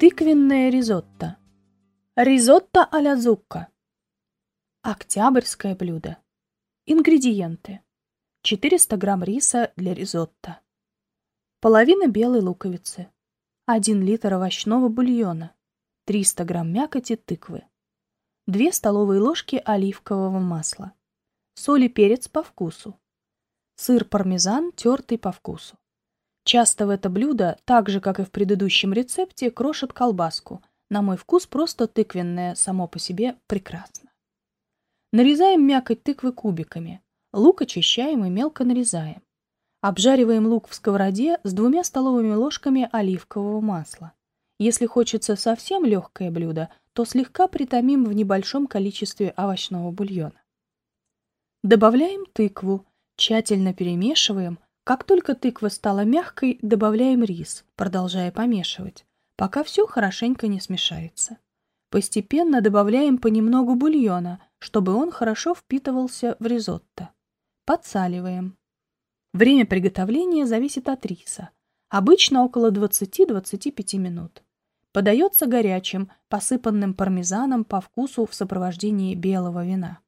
Тыквенное ризотто. Ризотто а-ля зукка. Октябрьское блюдо. Ингредиенты. 400 грамм риса для ризотто. Половина белой луковицы. 1 литр овощного бульона. 300 грамм мякоти тыквы. 2 столовые ложки оливкового масла. Соль и перец по вкусу. Сыр пармезан, тертый по вкусу. Часто в это блюдо, так же, как и в предыдущем рецепте, крошат колбаску. На мой вкус просто тыквенное само по себе прекрасно. Нарезаем мякоть тыквы кубиками. Лук очищаем и мелко нарезаем. Обжариваем лук в сковороде с двумя столовыми ложками оливкового масла. Если хочется совсем легкое блюдо, то слегка притомим в небольшом количестве овощного бульона. Добавляем тыкву, тщательно перемешиваем – как только тыква стала мягкой, добавляем рис, продолжая помешивать, пока все хорошенько не смешается. Постепенно добавляем понемногу бульона, чтобы он хорошо впитывался в ризотто. Подсаливаем. Время приготовления зависит от риса. Обычно около 20-25 минут. Подается горячим, посыпанным пармезаном по вкусу в сопровождении белого вина.